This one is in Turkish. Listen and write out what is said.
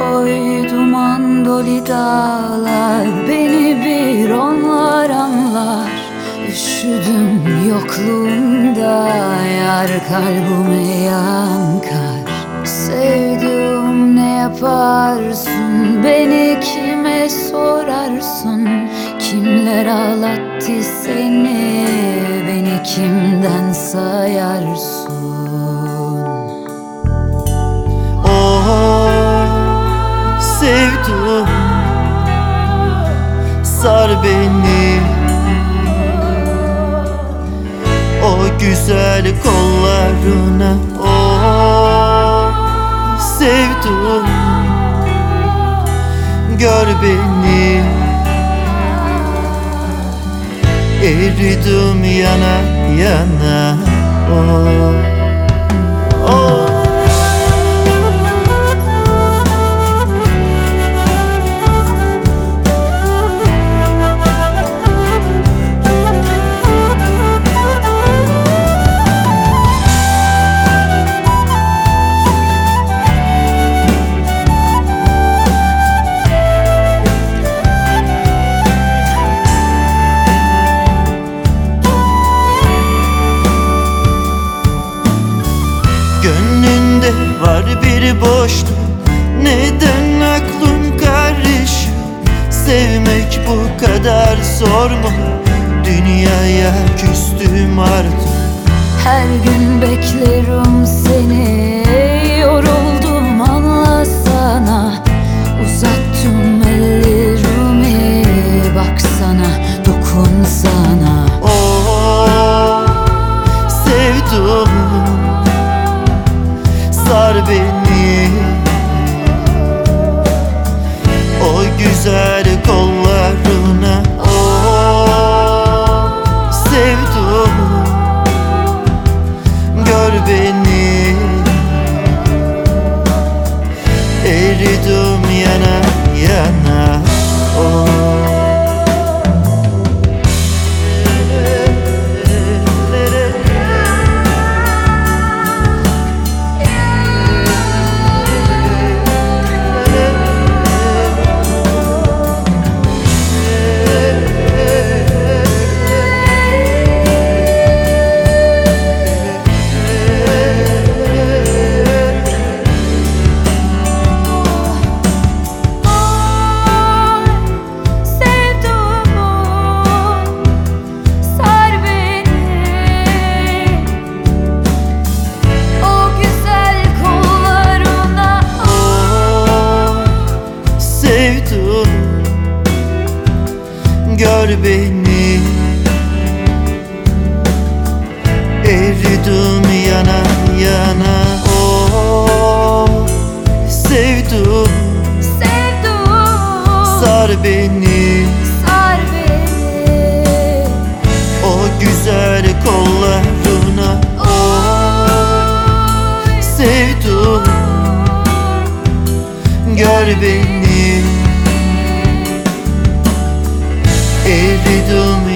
Oy duman dolu dağlar Beni bir onlar anlar. Üşüdüm yokluğunda Yar kalbime yankar. Sevdiğim ne yaparsın Beni kime sorarsın? Kimler ağlattı seni Beni kimden sayarsın Sar beni. O güzel kollarına Oh sevdum Gör beni. Eridim yana yana Oh Gönlünde var bir boşluk. Neden aklın karışık? Sevmek bu kadar zor mu? Dünyaya küstüm artık. Her gün beklerim Güzel kollarına. Oh sevdum. Gör beni sevdun Gör beni. Eridim yana yana. Oh sevdun Sevdun Sar beni. Sar beni. O güzel kollarına. Oh sevdun Gör beni. to me